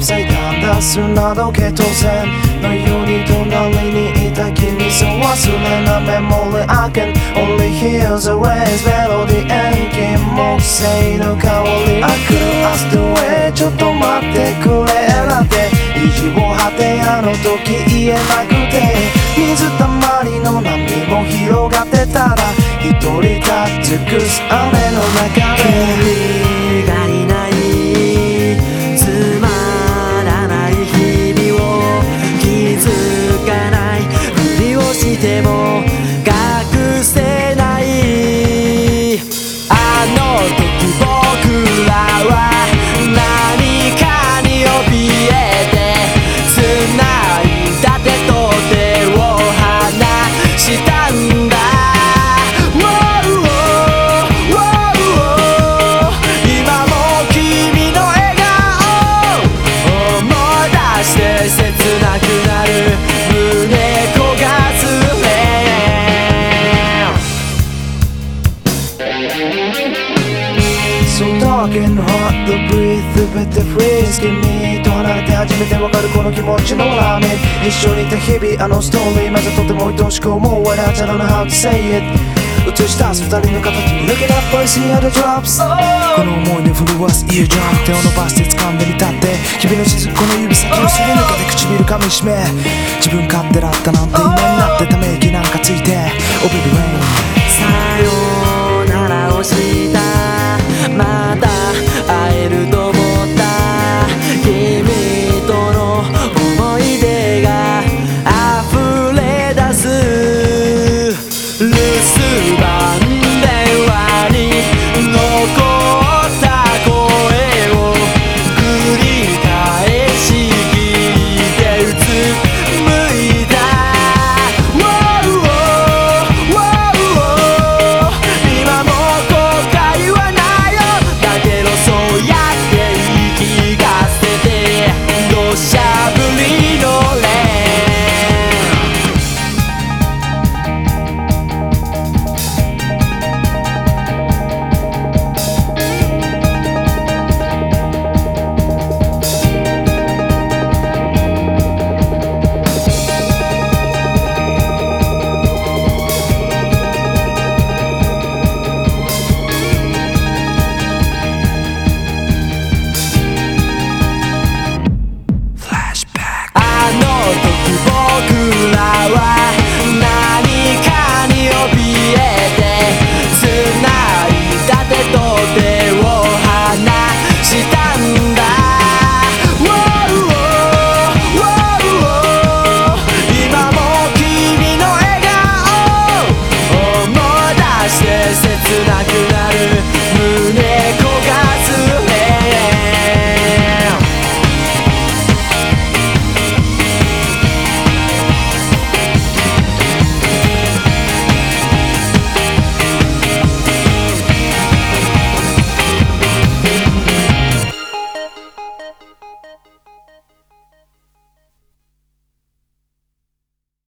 すなどけ当然のように隣にいた君そう忘れなメモリ I can only hear the waves メロディ遠近木星の香り。I could ask the way ちょっと待ってくれ。なんて意地を張ってあの時言えなくて。水たまりの波も広がってたら。一人立ち尽くす雨の中で。So dark and hot the breathe better freeze 君と離れて初めてわかるこの気持ちのラーメン一緒にいた日々あのストーリーまずとても愛おしく思う When I don't know how to say it 映し出す二人の形 Looking up I see other drops この思いで震わすイヤジャン手を伸ばして掴んでみたって君の雫この指先をすり抜けて唇噛みしめ自分勝手だったなんて今になってため息なんかついて Oh baby rain さよな